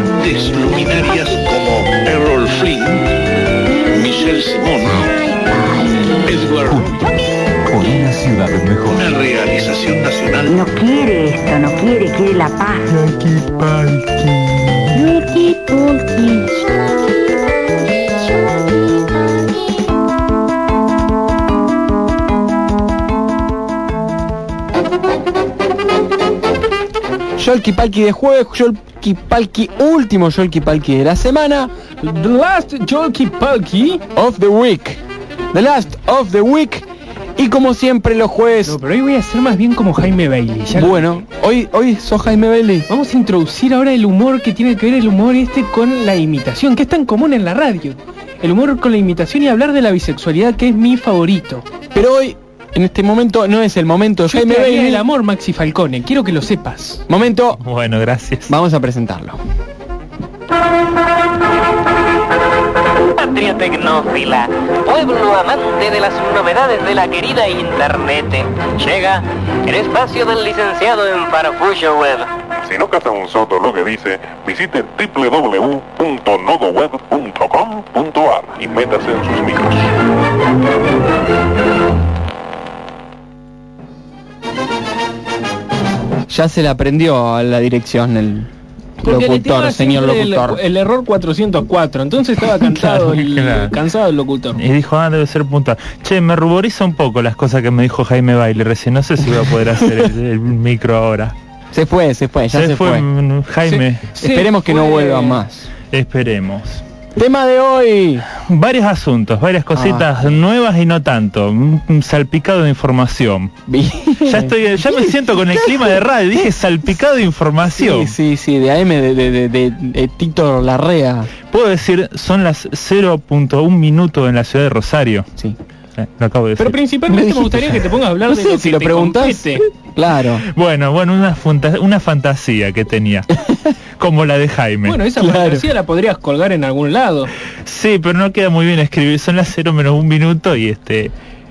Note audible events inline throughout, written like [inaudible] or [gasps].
grandes luminarias como Errol Flynn, Michelle Simon, Edward Por una ciudad mejor. una realización nacional No quiere esto, no quiere, quiere la paz. Yolki Palki de jueves, Yolki Palki último Yolki Palki de la semana. The last Jolky Palky. Of the week. The last of the week. Y como siempre los jueves. No, pero hoy voy a ser más bien como Jaime Bailey. ya lo- Bueno, hoy, hoy sos Jaime Bailey. Vamos a introducir ahora el humor que tiene que ver el humor este con la imitación, que es tan común en la radio. El humor con la imitación y hablar de la bisexualidad, que es mi favorito. Pero hoy, en este momento, no es el momento de Yo Jaime Bailey. el amor, Maxi Falcone. Quiero que lo sepas. Momento, Bueno, gracias. vamos a presentarlo. Patria tecnófila, pueblo amante de las novedades de la querida Internet. Llega el espacio del licenciado en Farfullo Web. Si no capta un soto lo que dice, visite www.nodoweb.com.ar y métase en sus micros. Ya se le aprendió a la dirección el Porque locutor, señor el- locutor. El, error 404, entonces estaba [laughs] cansado, el, claro. cansado el locutor. Y dijo, ah, debe ser puntual. Che, me ruboriza un poco las cosas que me dijo Jaime Baile recién. No sé si voy a poder hacer el, [laughs] el micro ahora. Se fue, se fue, ya se, fue. mm, Jaime, Se- Esperemos que no vuelva más. esperemos. Tema de hoy. Varios asuntos, varias cositas Ah. nuevas y no tanto. Un salpicado de información. Ya estoy, ya me siento con el [laughs] clima de radio. Dije salpicado de información. Sí, sí, sí, de AM de, de, de, Tito Larrea. Puedo decir, son las 0.1 minutos en la ciudad de Rosario. Sí. Eh, lo acabo de decir. Pero principalmente Me gustaría que te pongas a hablar No de sé, lo si que lo te preguntás. Claro. Bueno, bueno, una, una fantasía que tenía. [laughs] como la de Jaime. Bueno, esa Claro. fantasía la podrías colgar en algún lado. Sí, pero no queda muy bien escribir. Son las 0 menos un minuto y este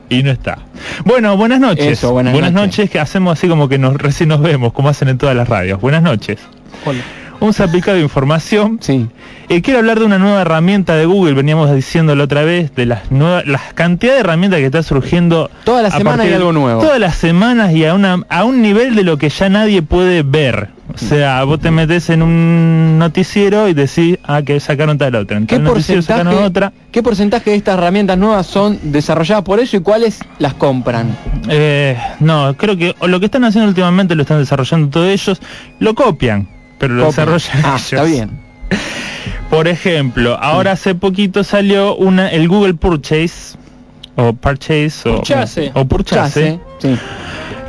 y no está. Bueno, buenas noches. Eso, buenas noches. noches. que hacemos así como que nos recién nos vemos, como hacen en todas las radios. Buenas noches. Hola. Un salpicado de información. Sí. Eh, quiero hablar de una nueva herramienta de Google, veníamos diciéndolo otra vez, de las nuevas, las cantidad de herramientas que está surgiendo. Toda la a semana partir hay de- algo nuevo. Todas las semanas y a, una, a un nivel de lo que ya nadie puede ver. O sea, vos te metes en un noticiero y decís, ah, que sacaron tal otra. En ¿Qué tal porcentaje, otra. ¿Qué porcentaje de estas herramientas nuevas son desarrolladas por ellos y cuáles las compran? Eh, no, creo que lo que están haciendo últimamente lo están desarrollando todos ellos, lo copian, pero lo desarrollan Ah, ellos. está bien. Por ejemplo, ahora hace poquito salió una el Google Purchase o Purchase o Purchase. o Purchase, Sí.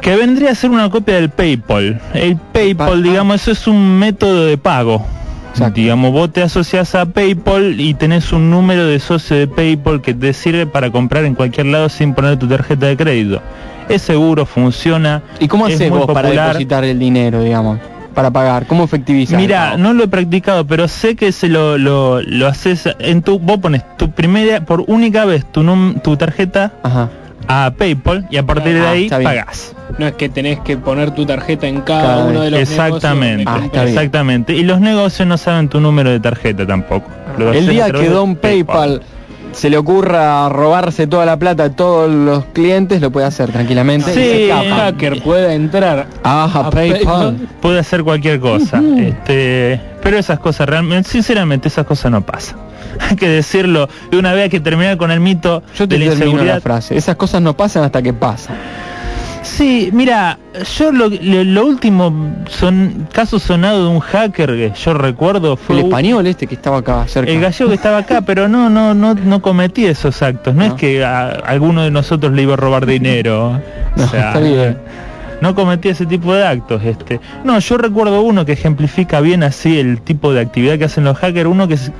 que vendría a ser una copia del PayPal. El PayPal, Ah. digamos, eso es un método de pago. Exacto. Digamos, vos te asocias a PayPal y tenés un número de socio de PayPal que te sirve para comprar en cualquier lado sin poner tu tarjeta de crédito. Es seguro, funciona. ¿Y cómo es haces muy vos para popular. depositar el dinero, digamos? Para pagar, ¿cómo efectivizas? Mira, no lo he practicado, pero sé que se lo, lo, lo haces en tu, vos pones tu primera, por única vez tu, num- tu tarjeta Ajá. a PayPal y a partir de Ah, ahí pagás. No es que tenés que poner tu tarjeta en cada, Cada uno de los Exactamente, negocios Ah, exactamente. Y los negocios no saben tu número de tarjeta tampoco. El día que Don PayPal se le ocurra robarse toda la plata de todos los clientes, lo puede hacer tranquilamente. Sí, escapa. hacker pueda entrar Ah, a PayPal. PayPal. puede hacer cualquier cosa. este, pero esas cosas realmente, sinceramente, esas cosas no pasan. [laughs] Hay que decirlo de una vez que terminar con el mito Yo te de la inseguridad. frase. Esas cosas no pasan hasta que pasan. Sí, mira, yo lo, lo- lo último son caso sonado de un hacker que yo recuerdo fue El español este que estaba acá cerca. el gallego que estaba acá, pero no, no, no, no cometí esos actos. No, No. es que a, alguno de nosotros le iba a robar dinero. No, está bien. No cometí ese tipo de actos. Este, no, yo recuerdo uno que ejemplifica bien así el tipo de actividad que hacen los hackers. Uno que es-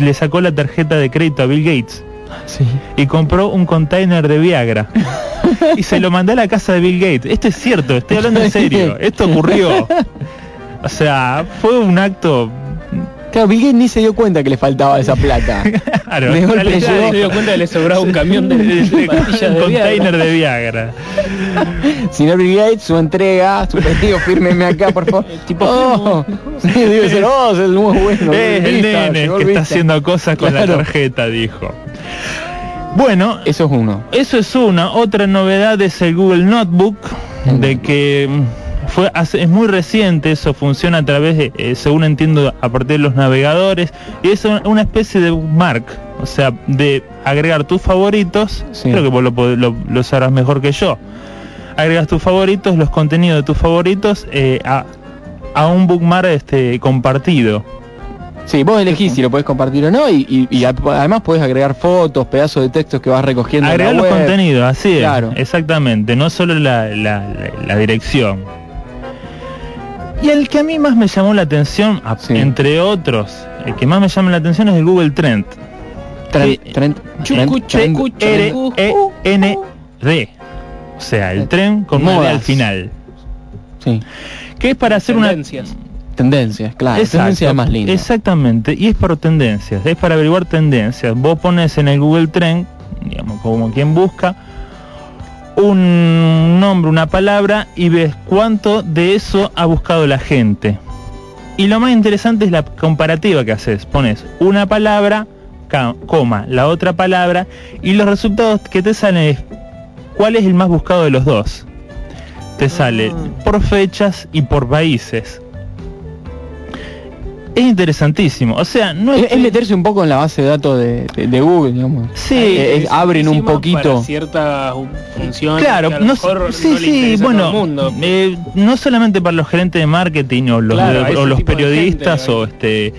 le sacó la tarjeta de crédito a Bill Gates Sí. y compró un container de Viagra [laughs] y se lo mandó a la casa de Bill Gates. Esto es cierto, estoy hablando en serio. Esto ocurrió. O sea, fue un acto Claro, Gates ni se dio cuenta que le faltaba esa plata. [laughs] Claro, De golpe llegó- Se dio cuenta que le sobraba un camión de, de un [laughs] de container Viagra. de Viagra. Señor Bill Gates, su entrega, su testigo, fírmeme acá, por favor. [laughs] Tipo, oh, sí, debe ser vos, es el muy bueno. Es el Vista, nene que está haciendo cosas con la tarjeta, dijo. Bueno, Eso es uno. eso es una. Otra novedad es el Google Notebook, de que fue hace- es muy reciente, eso funciona a través de, eh, según entiendo, a partir de los navegadores, y es una, especie de bookmark, o sea, de agregar tus favoritos, Sí. creo que vos lo, lo, lo sabrás mejor que yo. Agregas tus favoritos, los contenidos de tus favoritos eh, a, a un bookmark este, compartido. Sí, vos elegís si lo podés compartir o no y, y- además podés agregar fotos, pedazos de textos que vas recogiendo. en Agregar la los web. contenidos, así es. Claro. Exactamente, no solo la, la- la- la dirección. Y el que a mí más me llamó la atención, a- Sí. entre otros, el que más me llama la atención es el Google Trend. Trend, Sí. trend, Chucu, trend, chucu, trend. R E N D. O sea, el tren con una Modas. al final. Sí, Que es para hacer Tendencias. tendencias, claro. Exacto, Tendencia es más linda. Exactamente, y es por tendencias, es para averiguar tendencias. Vos pones en el Google Trend, digamos, como quien busca, un nombre, una palabra y ves cuánto de eso ha buscado la gente. Y lo más interesante es la comparativa que haces. Pones una palabra, coma, la otra palabra y los resultados que te salen es cuál es el más buscado de los dos. Te sale por fechas y por países. Es interesantísimo. O sea, no Es, es, es meterse un poco en la base de datos de, de- de Google, digamos. Sí, Eh, es- abren un poquito. Para ciertas funciones. Claro, que a lo no, mejor sí, no sí, bueno, mundo. eh, no solamente para los gerentes de marketing o los, Claro, o periodistas gente, o este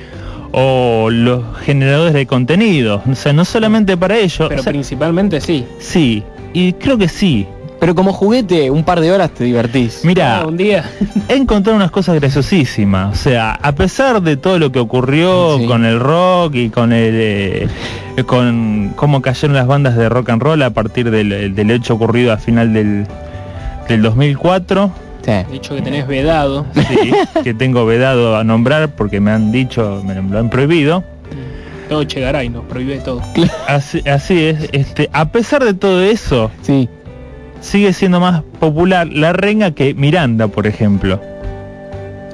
o los generadores de contenido, o sea, no solamente para ellos, Pero o sea, principalmente sí. sí, y creo que sí. Pero como juguete, un par de horas te divertís. Mira, Ah, un día. [laughs] he encontrado unas cosas graciosísimas. O sea, a pesar de todo lo que ocurrió Sí. con el rock y con el eh, con cómo cayeron las bandas de rock and roll a partir del, del hecho ocurrido a final del, del 2004, Sí. De hecho que tenés vedado. sí, que tengo vedado a nombrar porque me han dicho, me lo han prohibido. Todo Chegaray nos prohíbe todo. Así, así es, este, a pesar de todo eso, Sí. Sigue siendo más popular la renga que Miranda, por ejemplo.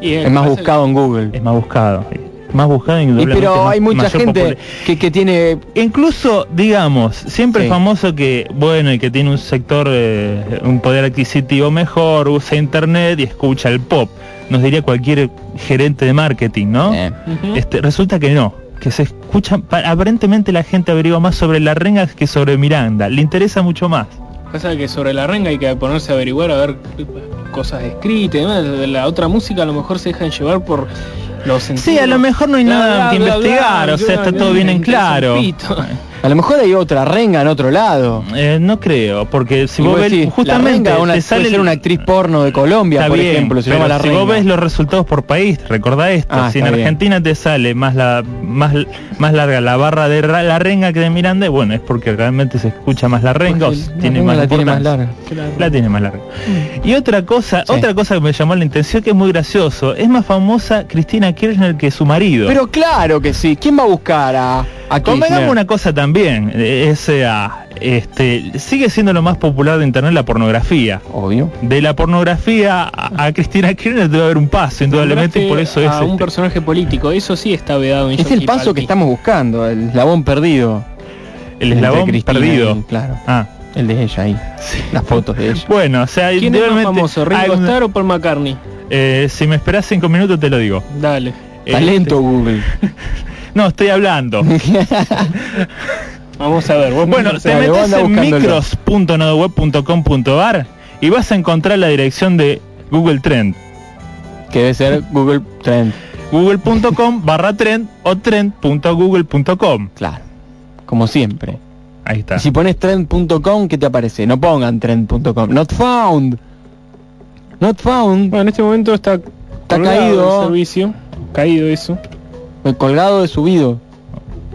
Y Es más buscado en Google. Es más buscado. Más buscado Y indudablemente pero más- hay mucha gente que, que tiene Incluso, digamos, siempre Sí. es famoso que, bueno, el que tiene un sector, eh, un poder adquisitivo mejor, usa internet y escucha el pop. Nos diría cualquier gerente de marketing, ¿no? Eh. Este, resulta que no, que se escucha, pa- aparentemente la gente averigua más sobre la renga que sobre Miranda, le interesa mucho más. Pasa que sobre la renga hay que ponerse a averiguar, a ver cosas escritas y demás. La otra música a lo mejor se dejan llevar por los sentidos. Sí, a lo mejor no hay Bla, nada bla, que bla, investigar, o sea, está todo bien en claro. [laughs] a lo mejor hay otra renga en otro lado. Eh, no creo, porque si Y vos vos ves justamente la renga una, te puede sale ser una actriz porno de Colombia, Está por bien, ejemplo, se llama la si renga. vos ves los resultados por país, recordá esto, Ah, si en bien. Argentina te sale más la más, más larga la barra de la renga que de Miranda, bueno, es porque realmente se escucha más la renga, la tiene renga más la tiene más larga. La tiene más larga. Y otra cosa, Sí. otra cosa que me llamó la atención que es muy gracioso, es más famosa Cristina Kirchner que su marido. Pero claro que sí. ¿Quién va a buscar a, a Convengamos una cosa también, es, eh, ah, este, sigue siendo lo más popular de internet la pornografía. Obvio. De la pornografía a, a Cristina Kirchner debe haber un paso, indudablemente, y por eso es a un este, personaje político, eso sí está vedado en Es el paso que estamos buscando, el eslabón perdido. el eslabón Cristina perdido. y- claro, Ah, el de ella ahí. Las fotos de ella. bueno, o sea, ¿Quién es más indudablemente famoso, Ringo Starr o Paul McCartney? eh, si me esperás cinco minutos te lo digo. Dale. Talento Google. [laughs] No, estoy hablando. [laughs] Vamos a ver. Vos bueno, te metes en micros.nodoweb.com.ar y vas a encontrar la dirección de Google Trend. que debe ser Google Trend. google.com [laughs] barra trend o trend.google.com. Claro. Como siempre. Ahí está. Y si pones trend.com, ¿qué te aparece? No pongan trend.com. Not found. Not found. Bueno, en este momento está, Está caído. el servicio. Caído eso. Colgado de subido.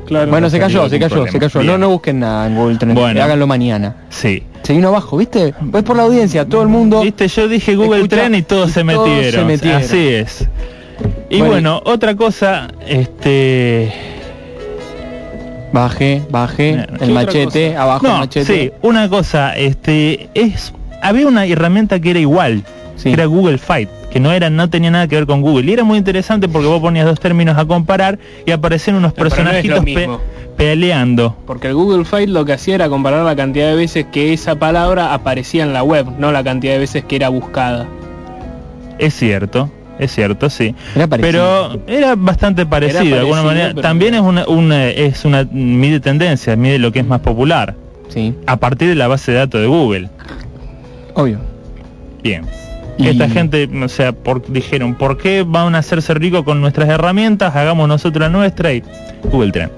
Claro. Bueno, no se cayó, se cayó, se cayó. No, Bien. no busquen nada en Google Trend. Bueno. Háganlo mañana. Sí. Se vino abajo, ¿viste? Pues por la audiencia, todo el mundo. Viste, yo dije Google Trend y todos y se todos metieron. se metieron. Así es. Y bueno, otra cosa, este... Baje, baje, ¿Qué el machete, cosa? abajo el No, machete. sí, una cosa, este, es... Había una herramienta que era igual, Sí. que era Google Fight, que no era, no tenía nada que ver con Google. Y era muy interesante porque vos ponías dos términos a comparar y aparecían unos Pero no personajitos pe- peleando. Porque el Google Fight lo que hacía era comparar la cantidad de veces que esa palabra aparecía en la web, no la cantidad de veces que era buscada. Es cierto, es cierto, sí. Era parecido. Pero era bastante parecido, de alguna manera. También es una, una- es una mide tendencia, mide lo que es más popular, Sí, a partir de la base de datos de Google. obvio. Bien. Y- Esta gente, o sea, por, dijeron, ¿por qué van a hacerse ricos con nuestras herramientas? Hagamos nosotros la nuestra y Google Trend.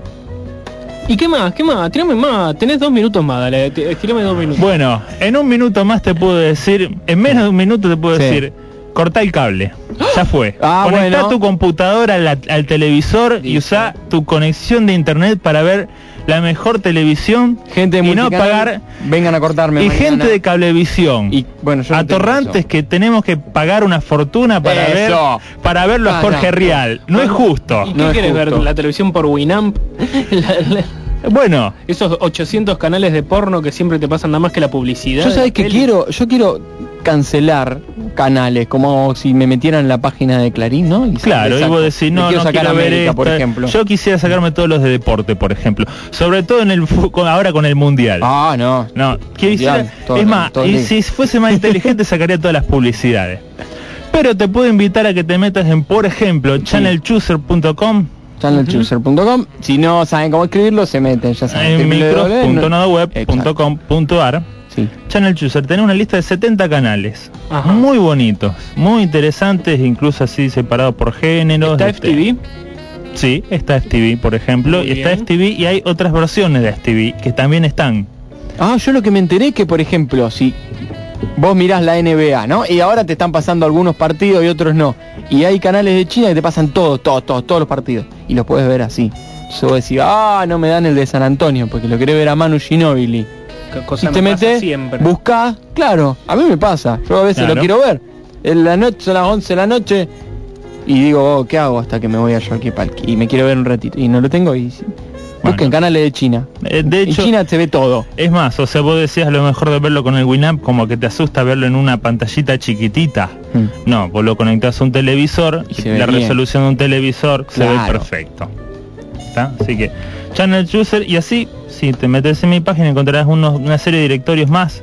¿Y qué más? ¿Qué más? Tírame más. Tenés dos minutos más, dale. Tírame dos minutos. Bueno, en un minuto más te puedo decir, en menos de un minuto te puedo Sí. decir, cortá el cable. Ya fue. [gasps] Ah, Conectá bueno. tu computadora al, al televisor y usá tu conexión de internet para ver la mejor televisión Gente de y no pagar vengan a cortarme y mañana. gente de cablevisión. y bueno, yo no atorrantes que tenemos que pagar una fortuna para ver Eso. para verlo a Ah, Jorge no. Rial. No es justo. ¿Y qué no es querés ver? ¿La televisión por Winamp? [laughs] La- la- Bueno, esos 800 canales de porno que siempre te pasan nada más que la publicidad. Yo sabes que quiero, yo quiero cancelar canales, como si me metieran en la página de Clarín, ¿no? Y Claro, y vos decís, no, quiero no sacar quiero ver América, por esta. ejemplo. Yo quisiera sacarme todos los de deporte, por ejemplo. Sobre todo en el ahora con el mundial. Ah, no. No, Mundial, quisiera- todo- es más, todo y si fuese más inteligente [laughs] sacaría todas las publicidades. Pero te puedo invitar a que te metas en, por ejemplo, channelchooser.com, channelchooser.com. Si no saben cómo escribirlo, se meten, ya saben. en www. Sí. Channel Chooser, tenés una lista de 70 canales. Ajá. Muy bonitos, muy interesantes, incluso así separados por géneros. ¿Está este, FTV? Sí, está FTV, por ejemplo, Muy y está. FTV y hay otras versiones de FTV que también están. Ah, yo lo que me enteré que, por ejemplo, si vos mirás la NBA, ¿no? Y ahora te están pasando algunos partidos y otros no. Y hay canales de China que te pasan todos, todos, todos, todos los partidos. Y los puedes ver así. Yo vos decís, ah, no me dan el de San Antonio, porque lo querés ver a Manu Ginóbili. Cosa Y te me metes, siempre. buscás, claro, a mí me pasa. Yo a veces Claro. lo quiero ver. En la noche, a las 11 de la noche, y digo, oh, ¿qué hago hasta que me voy a Yorkie Park? Y me quiero ver un ratito. Y no lo tengo y... Bueno. Busquen canales de China. Eh, de hecho, en China se ve todo. es más, o sea, vos decías lo mejor de verlo con el Winamp como que te asusta verlo en una pantallita chiquitita. Mm. No, vos lo conectás a un televisor Y la bien. resolución de un televisor se ve Claro. perfecto. ¿Está? Así que Channel Chooser y así, si te metes en mi página encontrarás unos- una serie de directorios más.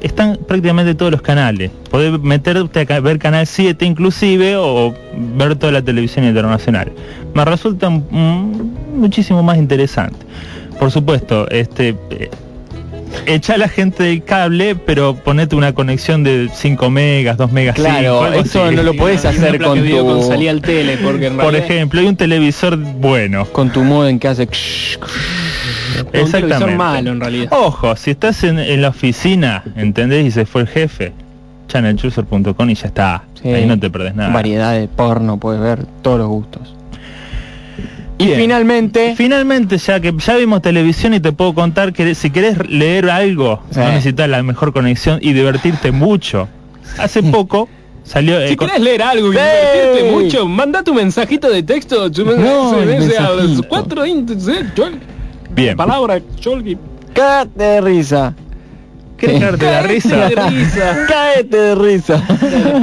Están prácticamente todos los canales. Podés meterte a ca- ver Canal 7 inclusive o ver toda la televisión internacional. Me resulta mm, muchísimo más interesante. Por supuesto, este eh, echa a la gente del cable, pero ponete una conexión de 5 megas, 2 megas. Claro, cinco, algo eso así. no lo una hacer con video tu... con salida al tele, porque en Por realidad ejemplo, hay un televisor bueno. con tu modem que hace... es un televisor Exactamente. malo en realidad. Ojo, si estás en, en la oficina, ¿entendés? Y se fue el jefe, channelchooser.com y ya está. Sí. Ahí no te perdés nada. Variedad de porno, puedes ver todos los gustos. Y Bien. finalmente... Finalmente, ya que ya vimos televisión y te puedo contar que si querés leer algo, Sí. no necesitas la mejor conexión y divertirte mucho. Hace [laughs] poco salió... eh, Si con- querés leer algo y ¡Sí! divertirte mucho, manda tu mensajito de texto. Tu No, el mensajito. cuatro índices, eh, Chol- Bien. Palabra, Cholgi. Cáete de risa. ¿Querés cagarte de risa? de [laughs] risa. De risa.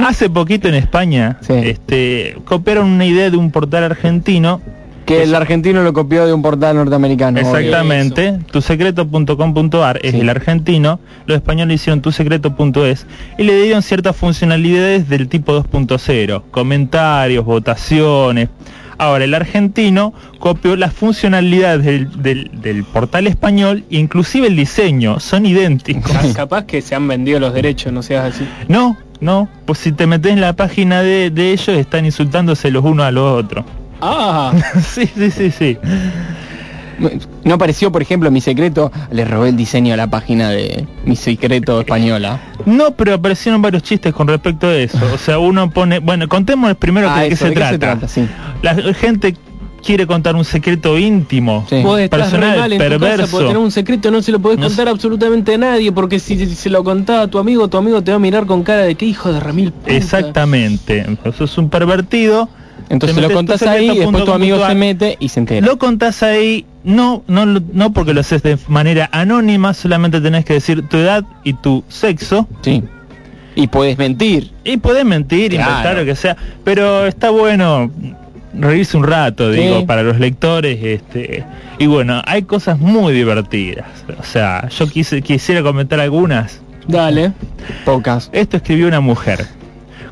Hace poquito en España Sí. este, copiaron una idea de un portal argentino que el argentino lo copió de un portal norteamericano. Exactamente, tusecreto.com.ar es Sí. el argentino, los españoles hicieron tusecreto.es y le dieron ciertas funcionalidades del tipo 2.0, comentarios, votaciones. Ahora, el argentino copió las funcionalidades del, del- del portal español e inclusive el diseño, son idénticos. Ca- Capaz que se han vendido los derechos, no seas así. No, no, pues si te metes en la página de, de ellos están insultándose los unos a los otros. Ah, [laughs] sí, sí, sí, sí. No apareció, por ejemplo, mi secreto. Le robé el diseño a la página de mi secreto española. No, pero aparecieron varios chistes con respecto a eso. O sea, uno pone... Bueno, contemos primero Ah, de qué se ¿de qué trata. se trata? Sí. La gente quiere contar un secreto íntimo, Sí. personal, mal en tu casa perverso. tener un secreto, no se lo podés No contar absolutamente a nadie, porque si, si se lo contaba a tu amigo, tu amigo te va a mirar con cara de que hijo de remil puta. Exactamente. Eso es un pervertido. Entonces Te lo contás ahí, secreto después tu amigo se mete y se entera. Lo contás ahí, no, no, no porque lo haces de manera anónima, solamente tenés que decir tu edad y tu sexo. Sí. Y puedes mentir. Y podés mentir, Claro. inventar lo que sea, pero está bueno reírse un rato, Sí. digo, para los lectores, este, y bueno, hay cosas muy divertidas. O sea, yo quise, quisiera comentar algunas. Dale. Pocas. Esto escribió una mujer.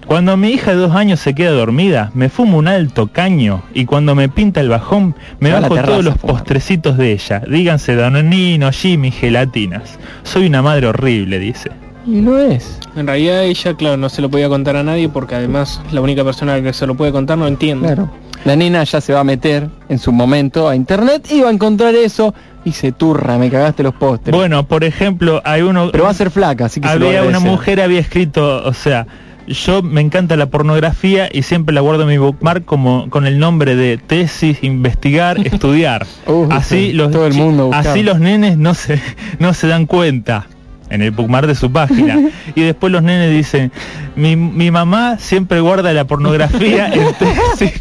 Cuando mi hija de dos años se queda dormida, me fumo un alto caño y cuando me pinta el bajón, me bajo terraza todos los postrecitos de ella. Díganse Danonino, Jimmy, gelatinas. Soy una madre horrible, dice. Y lo es. En realidad ella, claro, no se lo podía contar a nadie porque además la única persona que se lo puede contar no entiende. Claro. La nena ya se va a meter en su momento a internet y va a encontrar eso y se turra, me cagaste los postres. Bueno, por ejemplo, hay uno... Pero va a ser flaca, así que se lo había va a una mujer había escrito, o sea, yo me encanta la pornografía y siempre la guardo en mi bookmark como con el nombre de tesis, investigar, [laughs] estudiar. Uh, así los todo el chi- mundo buscaba. así los nenes no se no se dan cuenta en el bookmark de su página [laughs] y después los nenes dicen mi, mi mamá siempre guarda la pornografía en [laughs] tesis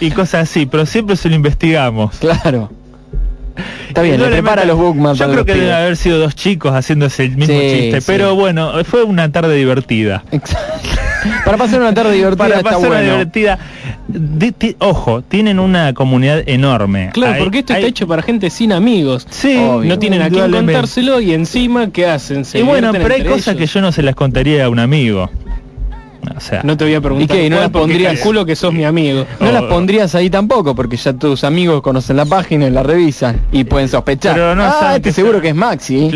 y cosas así pero siempre se lo investigamos Claro. Está bien, no le prepara los bookmarks. Yo creo que debe pibes. haber sido dos chicos haciendo ese mismo Sí, chiste, sí. pero bueno, fue una tarde divertida. Exacto. Para pasar una tarde [laughs] divertida Para está pasar una bueno. divertida. Di- ti- ojo, tienen una comunidad enorme. Claro, Hay- porque esto hay- está hecho para gente sin amigos. Sí, Obvio. No tienen a quién contárselo y encima, ¿qué hacen? Se Y bueno, pero hay cosas que yo no se las contaría a un amigo. O sea, No te voy a preguntar ¿Y qué? ¿No porque pondrías? calculo que sos mi amigo. No Oh. las pondrías ahí tampoco, porque ya tus amigos conocen la página y la revisan y pueden sospechar. Pero no ah, este que seguro que es Maxi.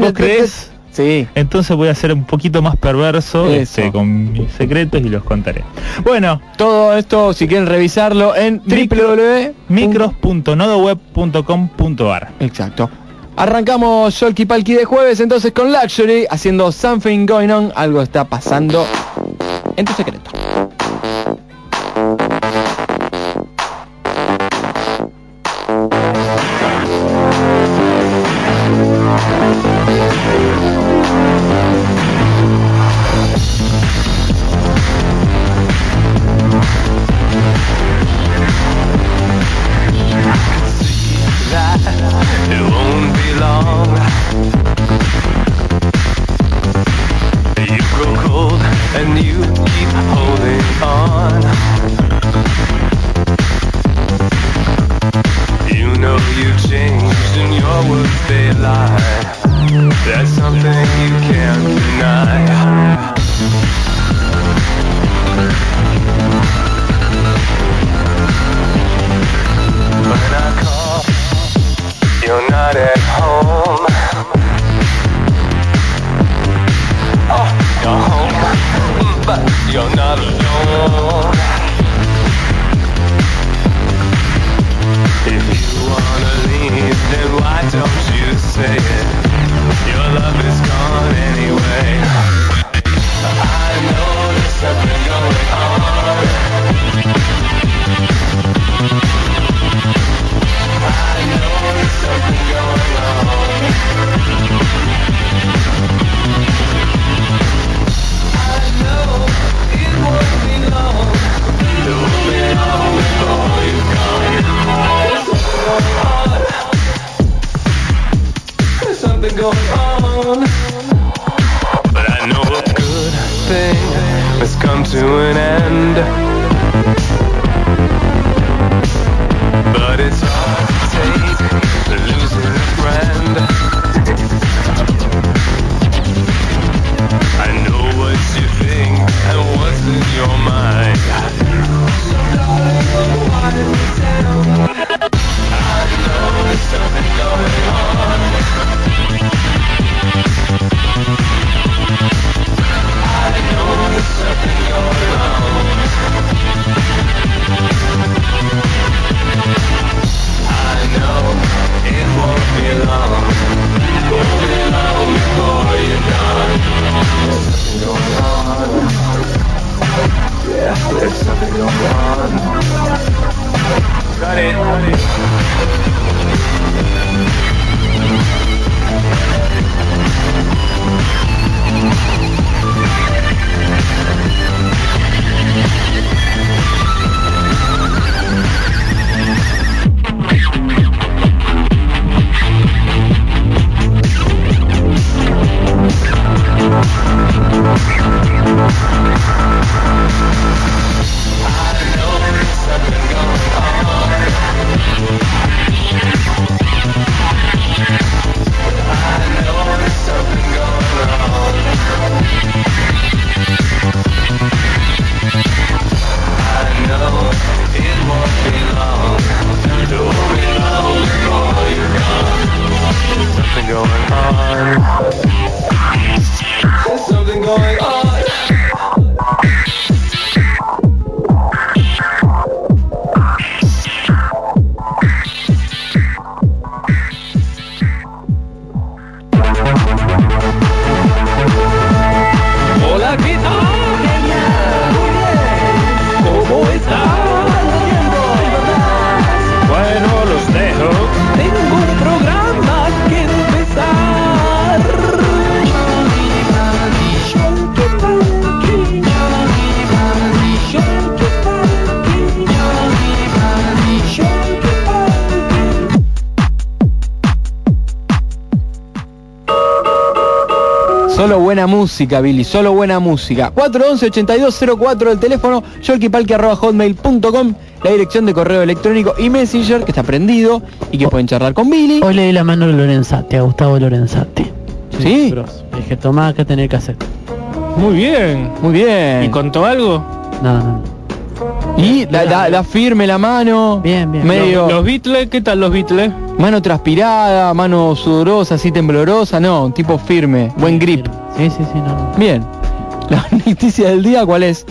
¿Vos crees? Sí. Entonces voy a ser un poquito más perverso este, con mis secretos y los contaré. Bueno, Todo esto, si quieren revisarlo, en Micro- www. micros.nodoweb.com.ar Exacto. Arrancamos Sholky Palki de jueves entonces con Luxury haciendo Something Going On. Algo está pasando en tu secreto. Buena música, Billy, solo buena música. 411-8204 el teléfono, hotmail.com la dirección de correo electrónico y Messenger, que está prendido y que pueden charlar con Billy. Hoy leí la mano de Lorenzati, a Gustavo Lorenzati. ¿Sí? Bros. Le dije, tomá que tener cassette. Muy bien. Muy bien. ¿Y contó algo? No, no. Y la, la- la firme la mano. Bien, bien. Medio. Los, los Beatles, ¿qué tal los Beatles? Mano transpirada, mano sudorosa, así temblorosa, no, tipo firme, buen grip. Sí, sí, sí, no. Bien. [laughs] La noticia del día, ¿cuál es?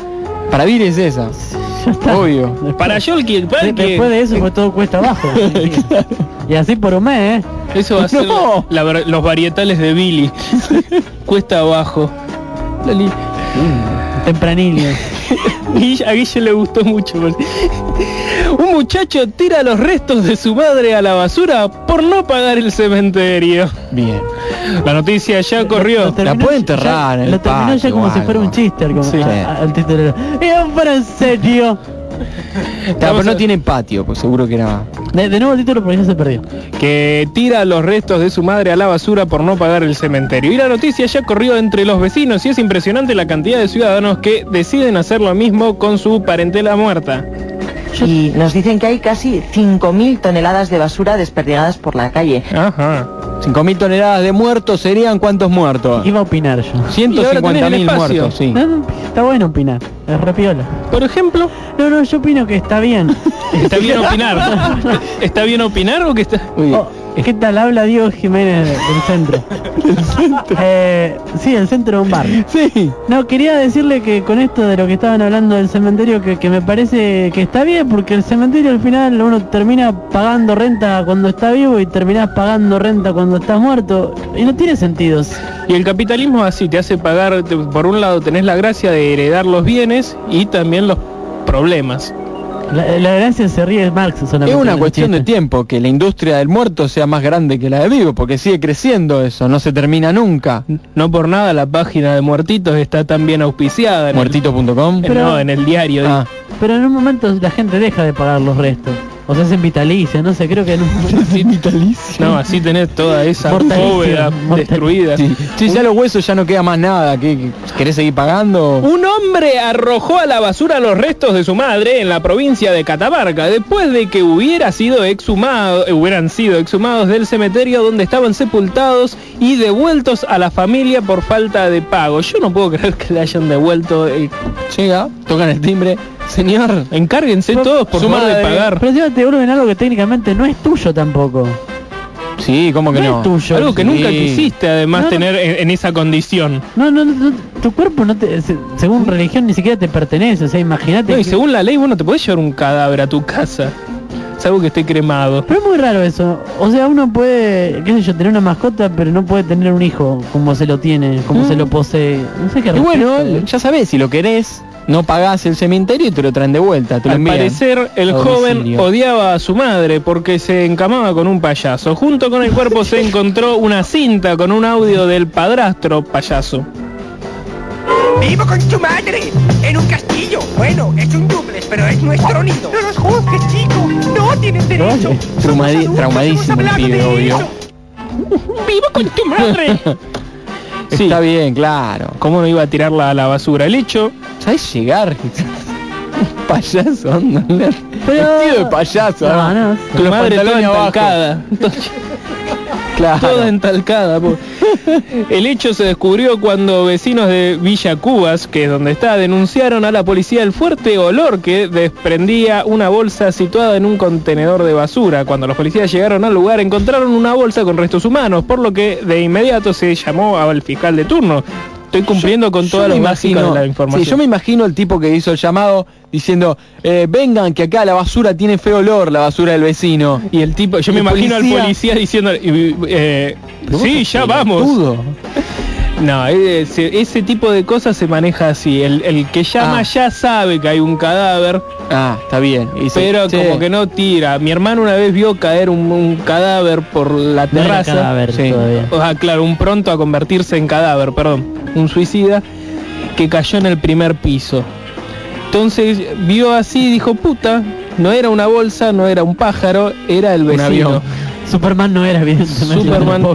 Para Billy es esa. [laughs] Obvio. Para Yolki, para De- que Después de eso fue todo cuesta abajo. [laughs] Y así por un mes, ¿eh? eso va a ser No. la- la- los varietales de Billy. Cuesta abajo. Tempranillo. [laughs] Y a Guille le gustó mucho. Un muchacho tira los restos de su madre a la basura por no pagar el cementerio. Bien. La noticia ya corrió. Lo terminó- La puede enterrar ya- en el Lo terminó ya como si fuera un chiste. Como, Sí. a- a- al. Y para en serio. [laughs] Pero no tiene patio, pues seguro que era. De, de nuevo el título porque ya se perdió. que tira los restos de su madre a la basura por no pagar el cementerio. Y la noticia ya corrió entre los vecinos y es impresionante la cantidad de ciudadanos que deciden hacer lo mismo con su parentela muerta. Y nos dicen que hay casi 5.000 toneladas de basura desperdigadas por la calle. Ajá. 5.000 toneladas de muertos serían cuántos muertos? Iba a opinar yo. Y ahora tenés el 150.000 espacio. muertos, sí. No, no, está bueno opinar. Es repiola. Por ejemplo, No, no, yo opino que está bien. [laughs] ¿está bien opinar? [laughs] ¿Está bien opinar o que está...? Muy bien. Oh, ¿Qué tal? Habla Diego Jiménez del centro. [laughs] Eh, sí, el centro de un bar. Sí. No, quería decirle que con esto de lo que estaban hablando del cementerio, que, que me parece que está bien, porque el cementerio al final uno termina pagando renta cuando está vivo y terminás pagando renta cuando estás muerto. Y no tiene sentido. Y el capitalismo así te hace pagar, por un lado tenés la gracia de heredar los bienes y también los problemas. La, la gracia se ríe Marx solamente. Es una cuestión de tiempo que la industria del muerto sea más grande que la de vivo, porque sigue creciendo eso, no se termina nunca. No por nada la página de Muertitos está tan bien auspiciada. Muertito.com. no, en el diario. Ah, Pero en un momento la gente deja de pagar los restos. O sea, hacen vitalicia, no sé, creo que en un momento... [laughs] No, así tenés toda esa bóveda mortal- destruida. sí. Sí, ya los huesos ya no queda más nada. ¿Qué, qué- querés seguir pagando? Un hombre arrojó a la basura los restos de su madre en la provincia de Catamarca después de que hubiera sido exhumado, eh, hubieran sido exhumados del cementerio donde estaban sepultados y devueltos a la familia por falta de pago. Yo no puedo [laughs] creer que le hayan devuelto. eh, Llega, tocan el timbre. Señor, encárguense todos por su favor de pagar. Pero encima te devuelven algo que técnicamente no es tuyo tampoco. Sí, ¿cómo que No no? es tuyo. Algo que Sí. nunca quisiste además No, no. tener en, en esa condición. No, no, no, tu cuerpo no te, se- según religión ni siquiera te pertenece, o sea, imagínate. No, y que- según la ley vos no te podés llevar un cadáver a tu casa. Salvo que esté cremado. Pero es muy raro eso. O sea, uno puede, qué sé yo, tener una mascota, pero no puede tener un hijo como se lo tiene, como Mm. se lo posee. No sé qué Y bueno, ya sabés, si lo querés, no pagás el cementerio y te lo traen de vuelta, te lo Al envían. parecer el a joven domicilio. odiaba a su madre porque se encamaba con un payaso. Junto con el cuerpo se encontró una cinta con un audio del padrastro payaso. ¡Vivo con tu madre! ¡En un castillo! Bueno, es un duplex, pero es nuestro nido. ¡No los juzgues, chico! ¡No tienes derecho! Traumadi- traumadísimo el pibe, de obvio. ¡Vivo con tu madre! [laughs] Sí. Está bien, claro. ¿Cómo no iba a tirarla a la basura? El hecho, ¿Sabes llegar? [laughs] payaso, anda, Pero- vestido de payaso. No, no. tu madre toda entalcada. Claro. Toda entalcada. po. [laughs] El hecho se descubrió cuando vecinos de Villa Cubas, que es donde está, denunciaron a la policía el fuerte olor que desprendía una bolsa situada en un contenedor de basura. Cuando los policías llegaron al lugar encontraron una bolsa con restos humanos, por lo que de inmediato se llamó al fiscal de turno. Estoy cumpliendo con todas las básicas de la información. Sí, yo me imagino el tipo que hizo el llamado diciendo, eh, vengan que acá la basura tiene feo olor, la basura del vecino. Y el tipo, yo me imagino al policía- diciendo, eh, sí, ya vamos. No, ese, ese tipo de cosas se maneja así. El, el que llama Ah. ya sabe que hay un cadáver, Ah, está bien. Y pero "Che, como que no tira. Mi hermano una vez vio caer un, un cadáver por la No era terraza. cadáver Sí. todavía. Ah, claro, un pronto a convertirse en cadáver, perdón. Un suicida que cayó en el primer piso. Entonces vio así y dijo, puta, no era una bolsa, no era un pájaro, era el Un vecino. avión. [laughs] Superman no era, evidentemente. Superman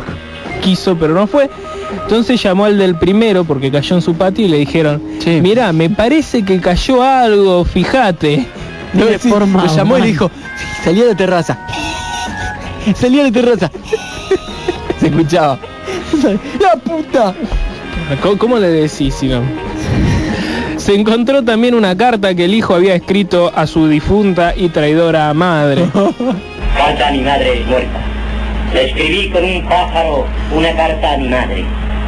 quiso pero no fue Entonces llamó al del primero porque cayó en su patio y le dijeron, mira, me parece que cayó algo, fíjate. No, sí, lo llamó y le dijo, "Sí, salí a la terraza. salí a la terraza. [laughs] Se escuchaba. ¡La puta! ¿Cómo, cómo le decís si no? Se encontró también una carta que el hijo había escrito a su difunta y traidora madre. [laughs] Carta a mi madre muerta. Le escribí con un pájaro una carta a mi madre.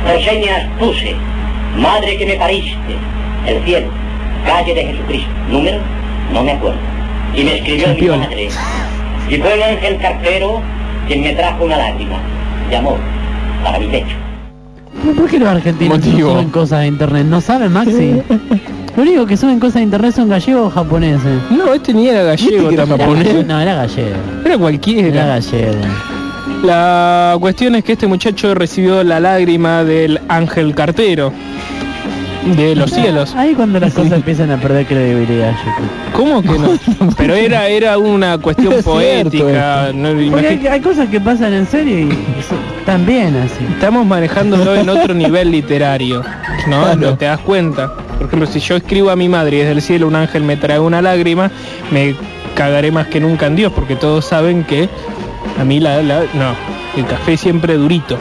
Por señas puse, madre que me pariste, el cielo, calle de Jesucristo. Número, no me acuerdo. Y me escribió mi madre. Y fue el ángel cartero quien me trajo una lágrima de amor para mi pecho. ¿Por qué los argentinos no Motivo. suben cosas de internet? ¿No saben, Maxi? [laughs] Lo único que suben cosas de internet son gallegos o japoneses. No, este ni era gallego Era tampoco. japonés. No, era gallego. Era cualquiera. Era gallego. La cuestión es que este muchacho recibió la lágrima del ángel cartero de los cielos. Ahí cuando las cosas [laughs] empiezan a perder credibilidad, yo. ¿Cómo que [laughs] no? Pero era era una cuestión Es poética. no, Porque hay, cosas que pasan en serio y bien así. Estamos manejándolo en otro [laughs] nivel literario, ¿no? ¿No ¿Te das cuenta? Por ejemplo, si yo escribo a mi madre y desde el cielo un ángel me trae una lágrima, me cagaré más que nunca en Dios, porque todos saben que a mí la, la- no, el café siempre durito.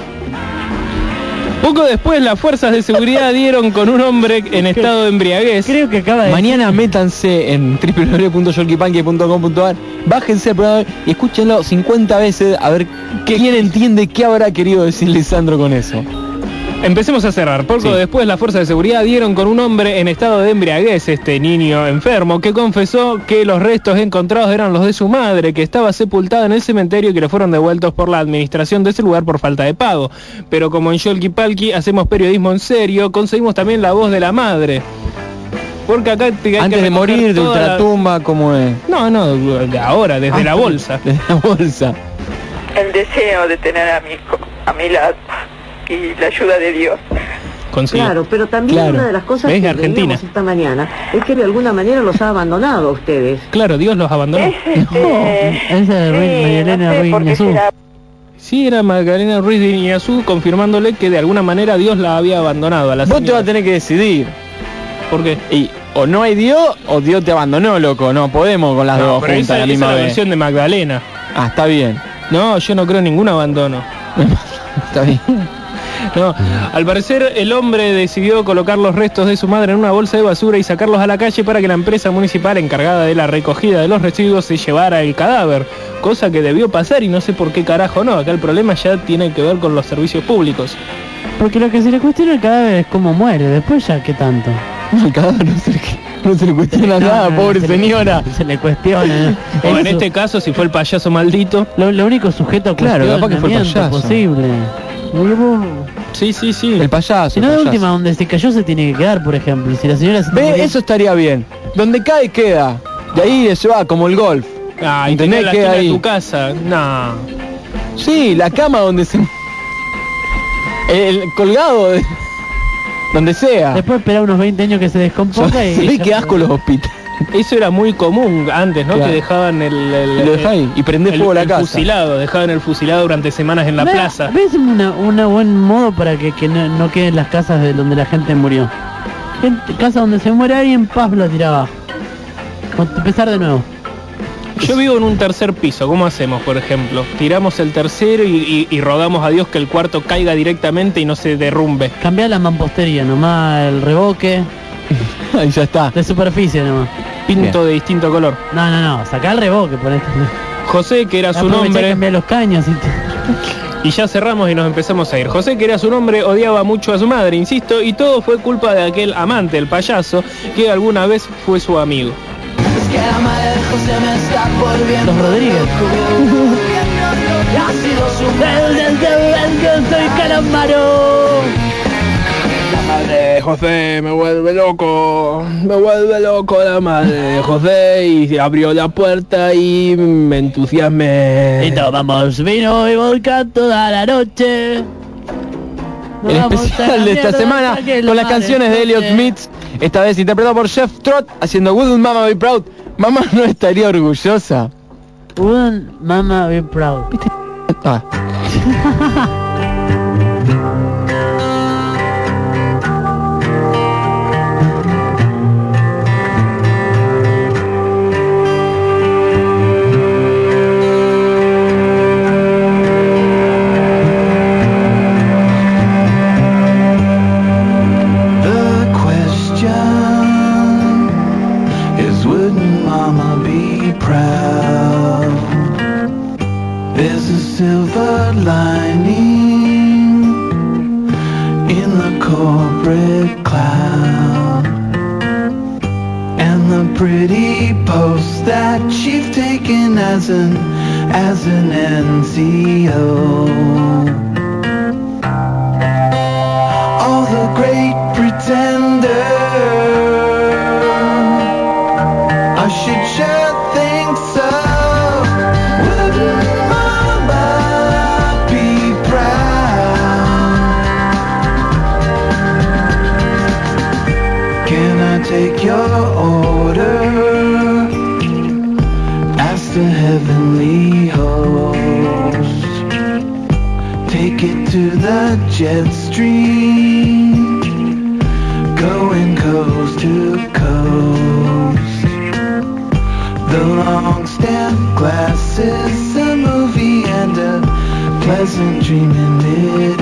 Poco después las fuerzas de seguridad [laughs] dieron con un hombre en estado de embriaguez. Creo que acaba de Mañana métanse en www.yolkipanque.com.ar, bájense el programa y escúchenlo 50 veces a ver quién entiende qué habrá querido decir Lisandro con eso. Empecemos a cerrar. Poco Sí. después las fuerzas de seguridad dieron con un hombre en estado de embriaguez, este niño enfermo, que confesó que los restos encontrados eran los de su madre, que estaba sepultada en el cementerio y que le fueron devueltos por la administración de ese lugar por falta de pago. Pero como en Yolki Palki hacemos periodismo en serio, conseguimos también la voz de la madre. Porque acá te hay que Antes de morir, de toda la- ultratumba, como es. No, no, ahora, desde Ah, la bolsa. [laughs] Desde la bolsa. el deseo de tener a mi a mi lado y la ayuda de Dios. Consiguió. Claro, pero también Claro. una de las cosas ¿Ves? que Argentina. esta mañana es que de alguna manera los ha abandonado a ustedes. Claro, Dios los abandonó. [laughs] Esa es de Ruiz, María Elena Ruiz Iñazú. Sí, era Magdalena Ruiz de Iñazú confirmándole que de alguna manera Dios la había abandonado a la Vos te vas a tener que decidir. ¿Por qué? Y o no hay Dios o Dios te abandonó, loco. No podemos con las No, dos juntas esa, la esa es la vez. versión de Magdalena. Ah, está bien. No, yo no creo en ningún abandono. [laughs] Está bien. No, al parecer el hombre decidió colocar los restos de su madre en una bolsa de basura y sacarlos a la calle para que la empresa municipal encargada de la recogida de los residuos se llevara el cadáver, cosa que debió pasar y no sé por qué carajo no, acá el problema ya tiene que ver con los servicios públicos. Porque lo que se le cuestiona al cadáver es cómo muere, después ya qué tanto. El cadáver no se le, no se le cuestiona [laughs] nada, No, pobre se le- señora. Se le cuestiona. [laughs] O en este caso si fue el payaso maldito. lo, lo único sujeto a Claro, capaz que fue el payaso. posible. Vos- Sí, sí, sí. El payaso. Si no de payaso. última, donde se cayó se tiene que quedar, por ejemplo. Y si la señora se Ve, eso estaría bien. Donde cae queda. De ahí se va, como el golf. Ah, y ¿Entendés? tenés la Queda de ahí. tu casa. No. Sí, la cama donde se... [laughs] El colgado de... Donde sea. Después esperar unos 20 años que se descomponga y... Que fue. asco los hospitales. Eso era muy común antes, ¿no? Claro. Que dejaban el, el- Lo y prendés el- fuego a la el casa. fusilado, dejaban el fusilado durante semanas en la plaza. ¿Ves una, una buen modo para que, que no, no queden las casas de donde la gente murió? Gente, casa donde se muere alguien, paz lo tira abajo. O empezar de nuevo. Yo vivo en un tercer piso, ¿cómo hacemos, por ejemplo? Tiramos el tercero y, y- y rogamos a Dios que el cuarto caiga directamente y no se derrumbe. Cambiar la mampostería, nomás el revoque. [laughs] Ahí ya está. De superficie nomás. Pinto de distinto color. No, no, no, sacar el revoque por esto. José, que era su nombre, cambiar los caños y ya cerramos y nos empezamos a ir. José, que era su nombre, odiaba mucho a su madre, insisto, y todo fue culpa de aquel amante, el payaso, que alguna vez fue su amigo. Los Rodríguez. soy calamaro. Madre José me vuelve loco, me vuelve loco la madre de José y abrió la puerta y me entusiasmé. Y tomamos vino y vodka toda la noche. Nos El especial de esta semana con la las canciones de Elliot. Smith, esta vez interpretado por Jeff Trott haciendo Will Mama Be Proud. Mamá no estaría orgullosa. Wouldn't mama be proud. Ah. [laughs] lining in the corporate cloud. And the pretty post that you've taken as an as an NCO. All the great pretenders. Your order? Ask the heavenly host. Take it to the jet stream. Going coast to coast. The long stem glasses, a movie and a pleasant dream in midair.